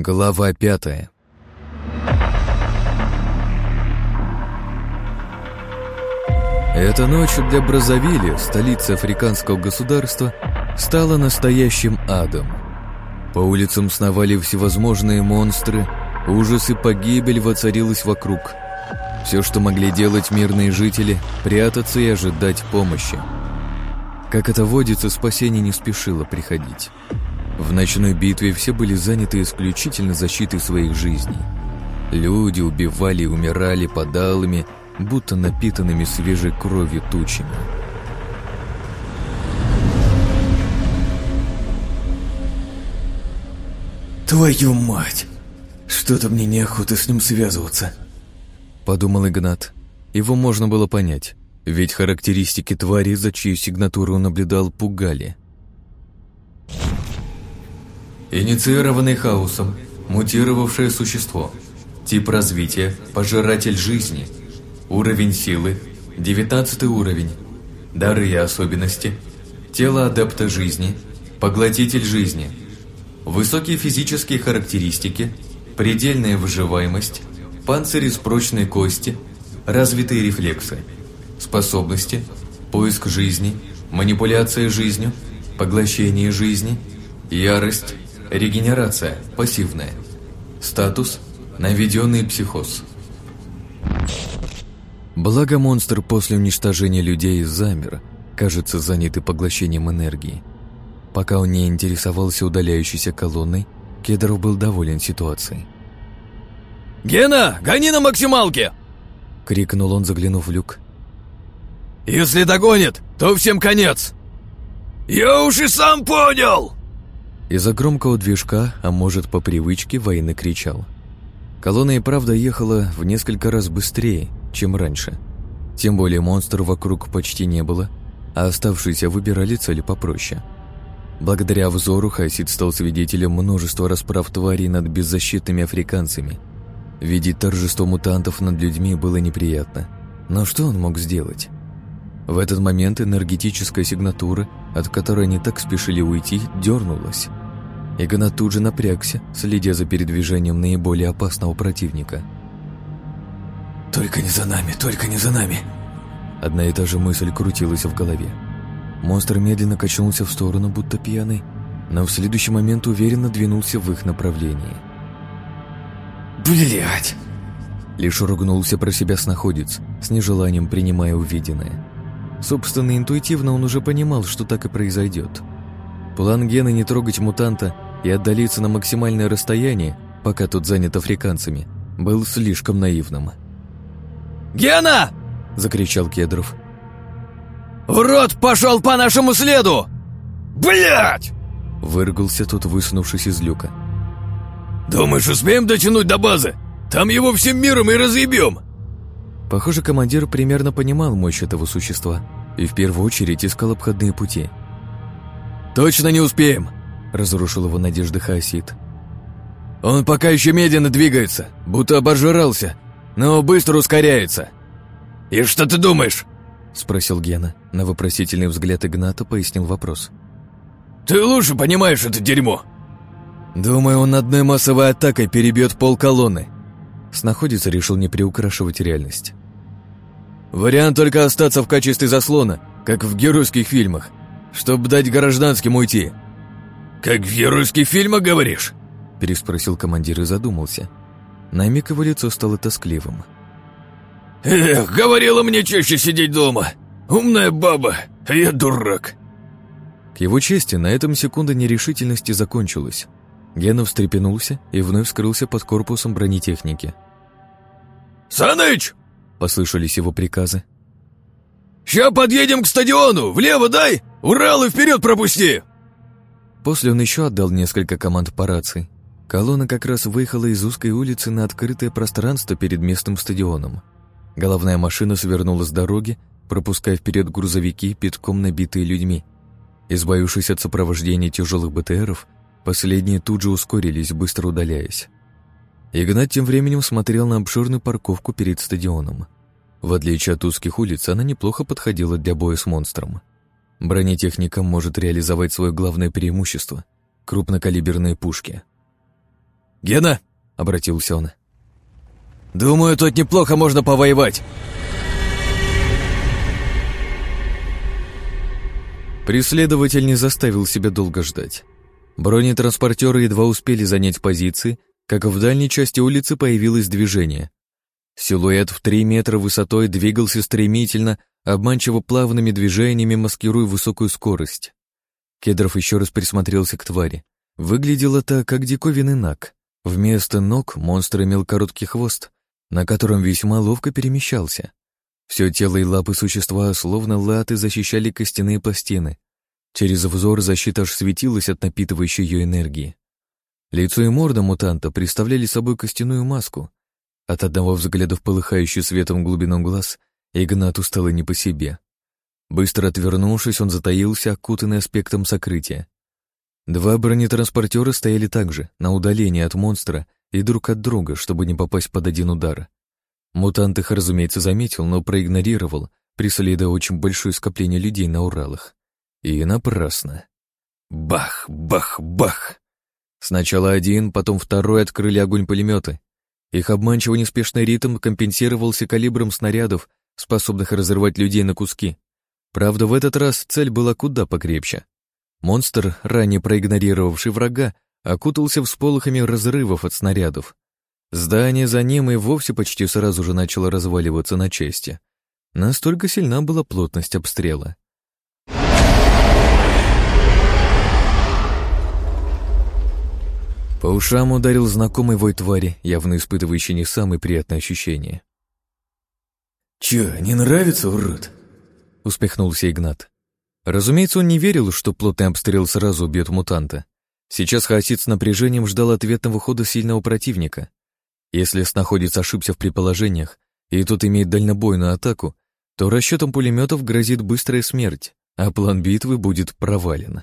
Глава пятая Эта ночь для Бразовили, столицы африканского государства, стала настоящим адом. По улицам сновали всевозможные монстры, ужас и погибель воцарилась вокруг. Все, что могли делать мирные жители, прятаться и ожидать помощи. Как это водится, спасение не спешило приходить. В ночной битве все были заняты исключительно защитой своих жизней. Люди убивали и умирали под алыми, будто напитанными свежей кровью тучами. «Твою мать! Что-то мне неохота с ним связываться», — подумал Игнат. Его можно было понять, ведь характеристики твари, за чью сигнатуру он наблюдал, пугали. Инициированный хаосом, мутировавшее существо. Тип развития – пожиратель жизни. Уровень силы – 19 уровень. Дары и особенности. Тело адепта жизни. Поглотитель жизни. Высокие физические характеристики. Предельная выживаемость. Панцирь из прочной кости. Развитые рефлексы. Способности. Поиск жизни. Манипуляция жизнью. Поглощение жизни. Ярость. Регенерация. Пассивная. Статус. Наведенный психоз. Благо монстр после уничтожения людей замер, кажется, занятый поглощением энергии. Пока он не интересовался удаляющейся колонной, Кедров был доволен ситуацией. «Гена, гони на максималке!» — крикнул он, заглянув в люк. «Если догонит, то всем конец!» «Я уж и сам понял!» Из-за громкого движка, а может по привычке, военный кричал. Колонна и правда ехала в несколько раз быстрее, чем раньше. Тем более монстров вокруг почти не было, а оставшиеся выбирали цели попроще. Благодаря взору Хасид стал свидетелем множества расправ тварей над беззащитными африканцами. Видеть торжество мутантов над людьми было неприятно. Но что он мог сделать? В этот момент энергетическая сигнатура, от которой они так спешили уйти, дернулась. Игнат тут же напрягся, следя за передвижением наиболее опасного противника. «Только не за нами, только не за нами!» Одна и та же мысль крутилась в голове. Монстр медленно качнулся в сторону, будто пьяный, но в следующий момент уверенно двинулся в их направлении. «Блядь!» Лишь ругнулся про себя снаходец, с нежеланием принимая увиденное. Собственно, интуитивно он уже понимал, что так и произойдет. План Гена не трогать мутанта и отдалиться на максимальное расстояние, пока тот занят африканцами, был слишком наивным. «Гена!» — закричал Кедров. «Урод пошел по нашему следу! Блять!» — выргался тот, высунувшись из люка. «Думаешь, успеем дотянуть до базы? Там его всем миром и разъебем!» Похоже, командир примерно понимал мощь этого существа и в первую очередь искал обходные пути. «Точно не успеем!» — разрушил его надежды Хаосид. «Он пока еще медленно двигается, будто обожрался, но быстро ускоряется. И что ты думаешь?» — спросил Гена. На вопросительный взгляд Игната пояснил вопрос. «Ты лучше понимаешь это дерьмо!» «Думаю, он одной массовой атакой перебьет пол колонны», Снаходец решил не приукрашивать реальность. Вариант только остаться в качестве заслона, как в геройских фильмах, чтобы дать гражданским уйти. «Как в геройских фильмах, говоришь?» переспросил командир и задумался. На миг его лицо стало тоскливым. «Эх, говорила мне чаще сидеть дома. Умная баба, а я дурак». К его чести, на этом секунда нерешительности закончилась. Гена встрепенулся и вновь скрылся под корпусом бронетехники. «Саныч!» — послышались его приказы. «Ща подъедем к стадиону! Влево дай! Уралы вперед пропусти!» После он еще отдал несколько команд по рации. Колонна как раз выехала из узкой улицы на открытое пространство перед местным стадионом. Головная машина свернула с дороги, пропуская вперед грузовики, пятком набитые людьми. Избавившись от сопровождения тяжелых БТРов, Последние тут же ускорились, быстро удаляясь. Игнат тем временем смотрел на обширную парковку перед стадионом. В отличие от узких улиц, она неплохо подходила для боя с монстром. Бронетехника может реализовать свое главное преимущество — крупнокалиберные пушки. «Гена!» — обратился он. «Думаю, тут неплохо можно повоевать!» Преследователь не заставил себя долго ждать. Бронетранспортеры едва успели занять позиции, как в дальней части улицы появилось движение. Силуэт в три метра высотой двигался стремительно, обманчиво плавными движениями, маскируя высокую скорость. Кедров еще раз присмотрелся к твари. Выглядело так, как диковинный наг. Вместо ног монстр имел короткий хвост, на котором весьма ловко перемещался. Все тело и лапы существа, словно латы, защищали костяные пластины. Через взор защита аж светилась от напитывающей ее энергии. Лицо и морда мутанта представляли собой костяную маску. От одного взгляда в полыхающий светом глубину глаз Игнату стало не по себе. Быстро отвернувшись, он затаился, окутанный аспектом сокрытия. Два бронетранспортера стояли также, на удалении от монстра и друг от друга, чтобы не попасть под один удар. Мутант их, разумеется, заметил, но проигнорировал, преследуя очень большое скопление людей на Уралах. И напрасно. Бах, бах, бах! Сначала один, потом второй открыли огонь пулеметы. Их обманчиво неспешный ритм компенсировался калибром снарядов, способных разрывать людей на куски. Правда, в этот раз цель была куда покрепче. Монстр, ранее проигнорировавший врага, окутался всполохами разрывов от снарядов. Здание за ним и вовсе почти сразу же начало разваливаться на части. Настолько сильна была плотность обстрела. По ушам ударил знакомый вой твари, явно испытывающий не самые приятные ощущения. «Чё, не нравится, урод?» — успехнулся Игнат. Разумеется, он не верил, что плотный обстрел сразу убьет мутанта. Сейчас хаосит с напряжением ждал ответного хода сильного противника. Если снаходец ошибся в предположениях, и тут имеет дальнобойную атаку, то расчетом пулеметов грозит быстрая смерть, а план битвы будет провален.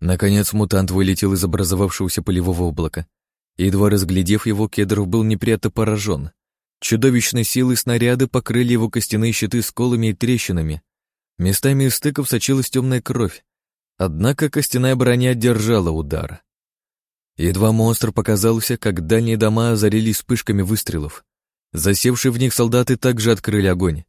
Наконец мутант вылетел из образовавшегося полевого облака. Едва разглядев его, Кедров был неприятно поражен. Чудовищной силой снаряды покрыли его костяные щиты сколами и трещинами. Местами из стыков сочилась темная кровь. Однако костяная броня держала удар. Едва монстр показался, как дальние дома озарились вспышками выстрелов. Засевшие в них солдаты также открыли огонь.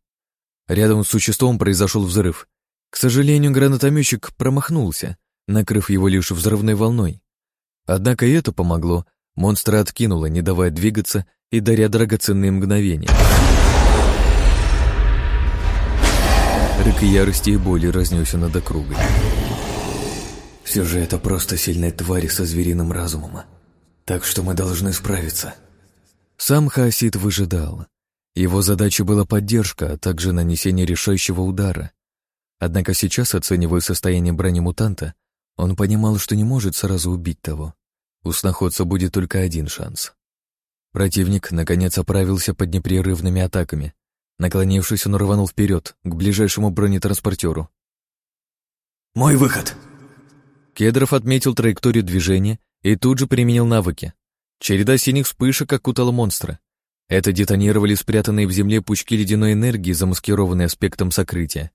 Рядом с существом произошел взрыв. К сожалению, гранатометчик промахнулся, накрыв его лишь взрывной волной. Однако и это помогло. Монстра откинуло, не давая двигаться и даря драгоценные мгновения. Рык ярости и боли разнесся над округой. Все же это просто сильная тварь со звериным разумом. Так что мы должны справиться. Сам Хаосид выжидал. Его задачей была поддержка, а также нанесение решающего удара. Однако сейчас, оценивая состояние брони мутанта, он понимал, что не может сразу убить того. У сноходца будет только один шанс. Противник, наконец, оправился под непрерывными атаками. Наклонившись, он рванул вперед, к ближайшему бронетранспортеру. «Мой выход!» Кедров отметил траекторию движения и тут же применил навыки. Череда синих вспышек окутала монстра. Это детонировали спрятанные в земле пучки ледяной энергии, замаскированные аспектом сокрытия.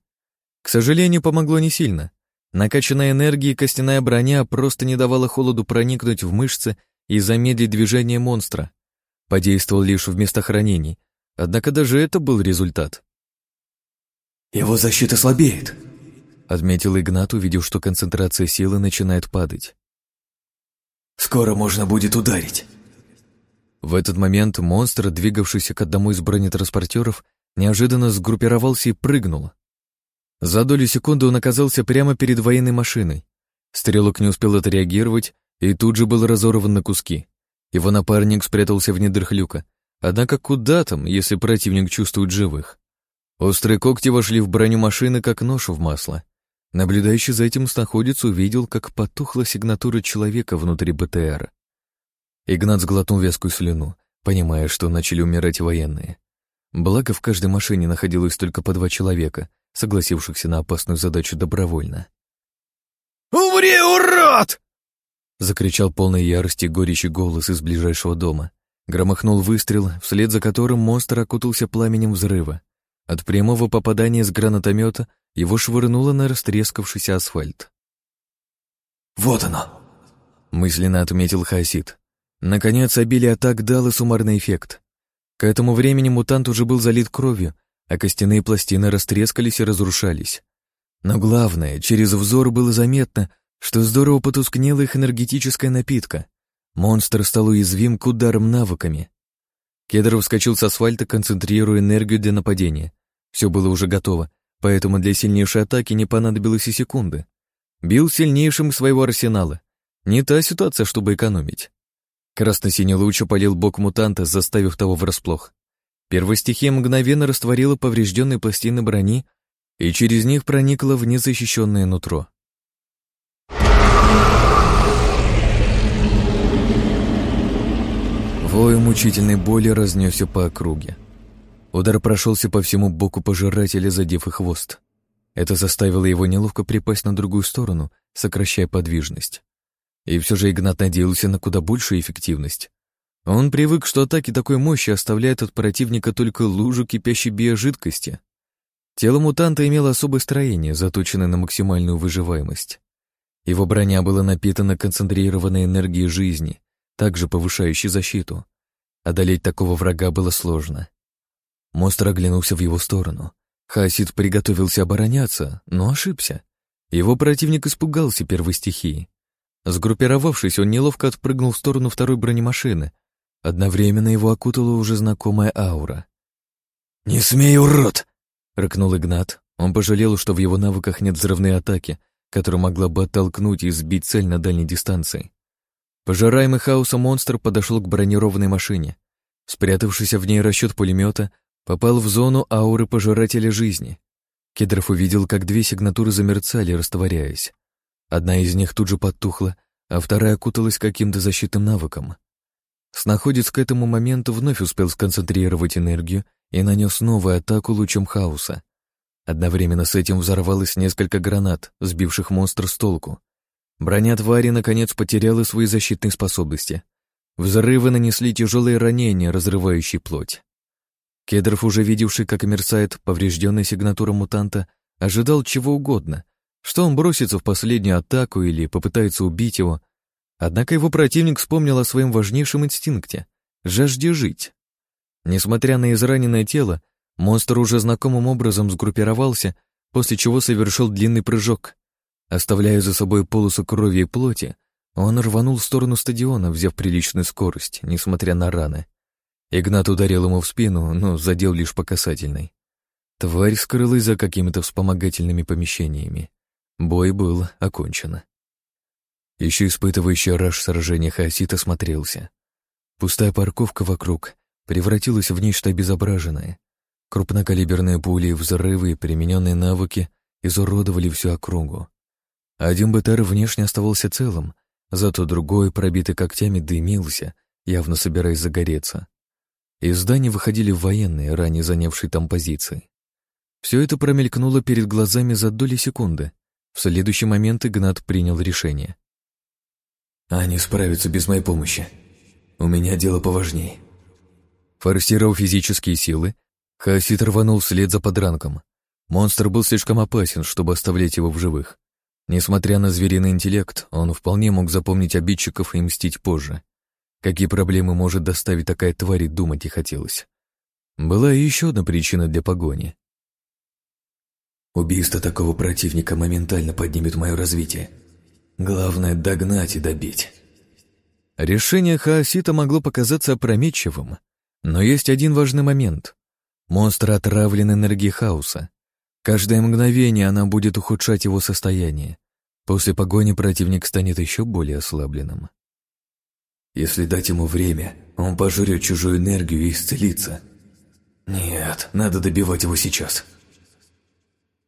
К сожалению, помогло не сильно. Накачанная энергией костяная броня просто не давала холоду проникнуть в мышцы и замедлить движение монстра. Подействовал лишь в местах ранений, однако даже это был результат. «Его защита слабеет», — отметил Игнат, увидев, что концентрация силы начинает падать. «Скоро можно будет ударить». В этот момент монстр, двигавшийся к одному из бронетранспортеров, неожиданно сгруппировался и прыгнул. За долю секунды он оказался прямо перед военной машиной. Стрелок не успел отреагировать и тут же был разорван на куски. Его напарник спрятался в недрах люка. Однако куда там, если противник чувствует живых? Острые когти вошли в броню машины, как нож в масло. Наблюдающий за этим снаходец увидел, как потухла сигнатура человека внутри БТР. Игнат сглотнул вязкую слюну, понимая, что начали умирать военные. Благо, в каждой машине находилось только по два человека, согласившихся на опасную задачу добровольно. «Умри, урод!» Закричал полной ярости горячий голос из ближайшего дома. Громыхнул выстрел, вслед за которым монстр окутался пламенем взрыва. От прямого попадания с гранатомета его швырнуло на растрескавшийся асфальт. «Вот оно!» Мысленно отметил Хасид. Наконец, обилие атак дало суммарный эффект. К этому времени мутант уже был залит кровью, а костяные пластины растрескались и разрушались. Но главное, через взор было заметно, что здорово потускнела их энергетическая напитка. Монстр стал уязвим к ударам навыками. Кедр вскочил с асфальта, концентрируя энергию для нападения. Все было уже готово, поэтому для сильнейшей атаки не понадобилось и секунды. Бил сильнейшим своего арсенала. Не та ситуация, чтобы экономить. Красно-синий луч опалил бок мутанта, заставив того врасплох. Первая стихия мгновенно растворила поврежденные пластины брони, и через них проникла в незащищенное нутро. Вой мучительной боли разнесся по округе. Удар прошелся по всему боку пожирателя, задев и хвост. Это заставило его неловко припасть на другую сторону, сокращая подвижность. И все же Игнат надеялся на куда большую эффективность. Он привык, что атаки такой мощи оставляют от противника только лужу кипящей биожидкости. Тело мутанта имело особое строение, заточенное на максимальную выживаемость. Его броня была напитана концентрированной энергией жизни, также повышающей защиту. Одолеть такого врага было сложно. Монстр оглянулся в его сторону. Хасид приготовился обороняться, но ошибся. Его противник испугался первой стихии. Сгруппировавшись, он неловко отпрыгнул в сторону второй бронемашины. Одновременно его окутала уже знакомая аура. «Не смей, урод!» — рыкнул Игнат. Он пожалел, что в его навыках нет взрывной атаки, которая могла бы оттолкнуть и сбить цель на дальней дистанции. Пожираемый хаосом монстр подошел к бронированной машине. Спрятавшийся в ней расчет пулемета попал в зону ауры пожирателя жизни. Кедров увидел, как две сигнатуры замерцали, растворяясь. Одна из них тут же потухла, а вторая окуталась каким-то защитным навыком. Снаходец к этому моменту вновь успел сконцентрировать энергию и нанес новую атаку лучом хаоса. Одновременно с этим взорвалось несколько гранат, сбивших монстр с толку. Броня твари, наконец, потеряла свои защитные способности. Взрывы нанесли тяжелые ранения, разрывающие плоть. Кедров, уже видевший, как мерцает поврежденная сигнатура мутанта, ожидал чего угодно, что он бросится в последнюю атаку или попытается убить его. Однако его противник вспомнил о своем важнейшем инстинкте — жажде жить. Несмотря на израненное тело, монстр уже знакомым образом сгруппировался, после чего совершил длинный прыжок. Оставляя за собой полосу крови и плоти, он рванул в сторону стадиона, взяв приличную скорость, несмотря на раны. Игнат ударил ему в спину, но задел лишь по касательной. Тварь скрылась за какими-то вспомогательными помещениями. Бой был окончен. Еще испытывающий раж сражения Хаосит осмотрелся. Пустая парковка вокруг превратилась в нечто обезображенное. Крупнокалиберные пули, взрывы и примененные навыки изуродовали всю округу. Один БТР внешне оставался целым, зато другой, пробитый когтями, дымился, явно собираясь загореться. Из здания выходили военные, ранее занявшие там позиции. Все это промелькнуло перед глазами за доли секунды. В следующий момент Игнат принял решение. «Они справятся без моей помощи. У меня дело поважнее». Форсировав физические силы, Хасит рванул вслед за подранком. Монстр был слишком опасен, чтобы оставлять его в живых. Несмотря на звериный интеллект, он вполне мог запомнить обидчиков и мстить позже. Какие проблемы может доставить такая тварь, думать и хотелось. Была и еще одна причина для погони. Убийство такого противника моментально поднимет мое развитие. Главное — догнать и добить. Решение Хаосита могло показаться опрометчивым, но есть один важный момент. Монстр отравлен энергией хаоса. Каждое мгновение она будет ухудшать его состояние. После погони противник станет еще более ослабленным. Если дать ему время, он пожрет чужую энергию и исцелится. Нет, надо добивать его сейчас.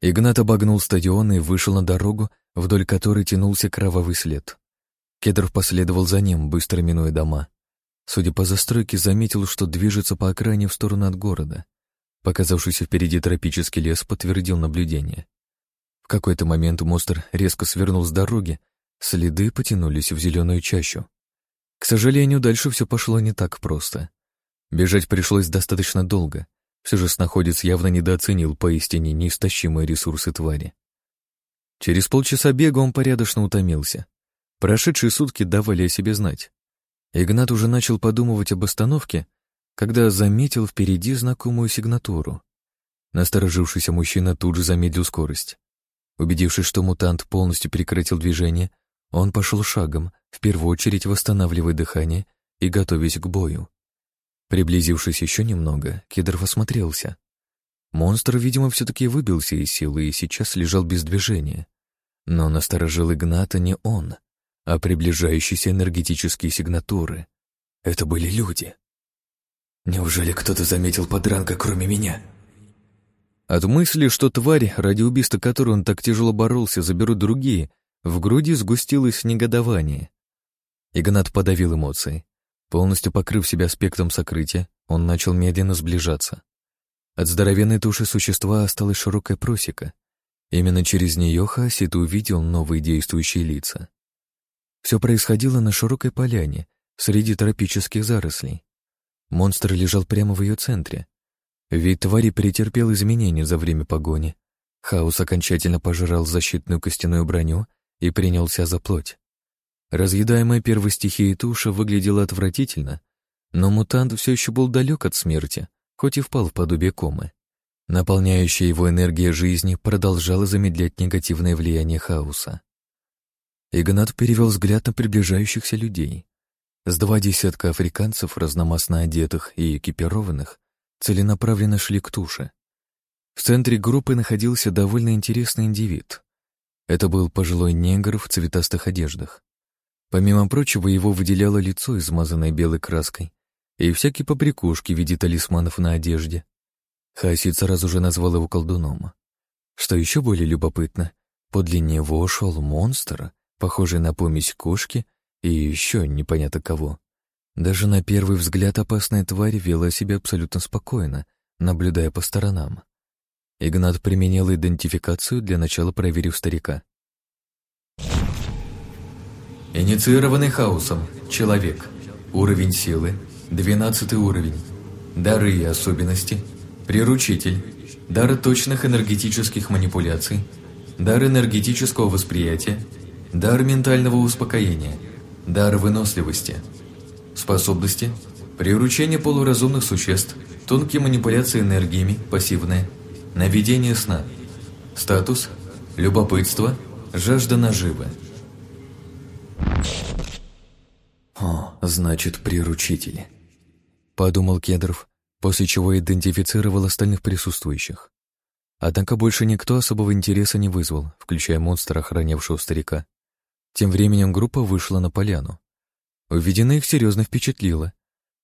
Игнат обогнул стадион и вышел на дорогу, вдоль которой тянулся кровавый след. Кедров последовал за ним, быстро минуя дома. Судя по застройке, заметил, что движется по окраине в сторону от города. Показавшийся впереди тропический лес подтвердил наблюдение. В какой-то момент монстр резко свернул с дороги, следы потянулись в зеленую чащу. К сожалению, дальше все пошло не так просто. Бежать пришлось достаточно долго. Все же снаходец явно недооценил поистине неистощимые ресурсы твари. Через полчаса бега он порядочно утомился. Прошедшие сутки давали о себе знать. Игнат уже начал подумывать об остановке, когда заметил впереди знакомую сигнатуру. Насторожившийся мужчина тут же замедлил скорость. Убедившись, что мутант полностью прекратил движение, он пошел шагом, в первую очередь восстанавливая дыхание и готовясь к бою. Приблизившись еще немного, Кедров осмотрелся. Монстр, видимо, все-таки выбился из силы и сейчас лежал без движения. Но насторожил Игната не он, а приближающиеся энергетические сигнатуры. Это были люди. Неужели кто-то заметил подранка, кроме меня? От мысли, что тварь, ради убийства которой он так тяжело боролся, заберут другие, в груди сгустилось негодование. Игнат подавил эмоции. Полностью покрыв себя спектром сокрытия, он начал медленно сближаться. От здоровенной туши существа осталась широкая просека. Именно через нее Хасид увидел новые действующие лица. Все происходило на широкой поляне, среди тропических зарослей. Монстр лежал прямо в ее центре, Вид твари претерпел изменения за время погони. Хаос окончательно пожрал защитную костяную броню и принялся за плоть. Разъедаемая первой стихией туша выглядела отвратительно, но мутант все еще был далек от смерти, хоть и впал в подобие комы. Наполняющая его энергия жизни продолжала замедлять негативное влияние хаоса. Игнат перевел взгляд на приближающихся людей. С два десятка африканцев, разномастно одетых и экипированных, целенаправленно шли к туше. В центре группы находился довольно интересный индивид. Это был пожилой негр в цветастых одеждах. Помимо прочего, его выделяло лицо, измазанное белой краской, и всякие побрякушки в виде талисманов на одежде. Хасид сразу же назвал его колдуном. Что еще более любопытно, подле него шел монстр, похожий на помесь кошки и еще непонятно кого. Даже на первый взгляд опасная тварь вела себя абсолютно спокойно, наблюдая по сторонам. Игнат применил идентификацию, для начала проверив старика. Инициированный хаосом. Человек. Уровень силы. 12 уровень. Дары и особенности. Приручитель. Дар точных энергетических манипуляций. Дар энергетического восприятия. Дар ментального успокоения. Дар выносливости. Способности. Приручение полуразумных существ. Тонкие манипуляции энергиями, пассивное. Наведение сна. Статус. Любопытство. Жажда наживы. «О, значит, приручители», — подумал Кедров, после чего идентифицировал остальных присутствующих. Однако больше никто особого интереса не вызвал, включая монстра, охранявшего старика. Тем временем группа вышла на поляну. Увиденное их серьезно впечатлило.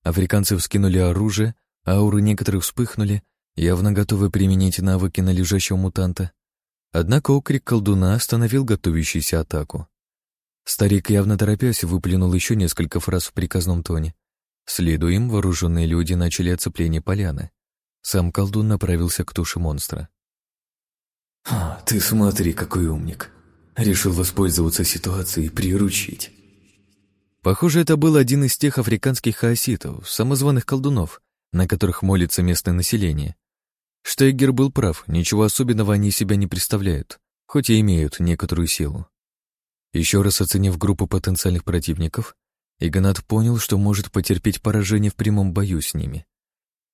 Африканцы вскинули оружие, ауры некоторых вспыхнули, явно готовы применить навыки на лежащего мутанта. Однако окрик колдуна остановил готовящуюся атаку. Старик, явно торопясь, выплюнул еще несколько фраз в приказном тоне. Следуя им, вооруженные люди начали оцепление поляны. Сам колдун направился к туше монстра. «А, ты смотри, какой умник. Решил воспользоваться ситуацией и приручить. Похоже, это был один из тех африканских хаоситов, самозваных колдунов, на которых молится местное население. Штейгер был прав, ничего особенного они себя не представляют, хоть и имеют некоторую силу. Еще раз оценив группу потенциальных противников, Игнат понял, что может потерпеть поражение в прямом бою с ними.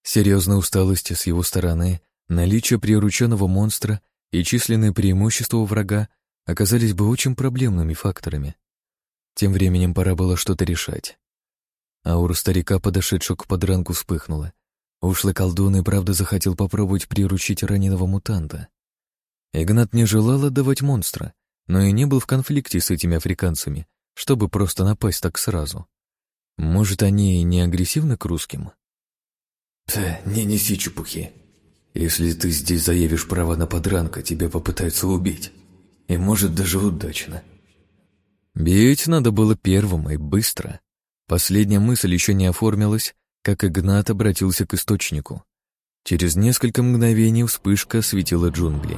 Серьезная усталость с его стороны, наличие прирученного монстра и численные преимущества врага оказались бы очень проблемными факторами. Тем временем пора было что-то решать. Аура старика, подошедшего к подранку, вспыхнула. Ушлый колдун и правда захотел попробовать приручить раненого мутанта. Игнат не желал отдавать монстра, но и не был в конфликте с этими африканцами, чтобы просто напасть так сразу. Может, они не агрессивны к русским? Да, не неси чепухи. Если ты здесь заявишь право на подранка, тебя попытаются убить. И может даже удачно. Бить надо было первым и быстро. Последняя мысль еще не оформилась, как Игнат обратился к источнику. Через несколько мгновений вспышка осветила джунгли.